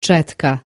czetka.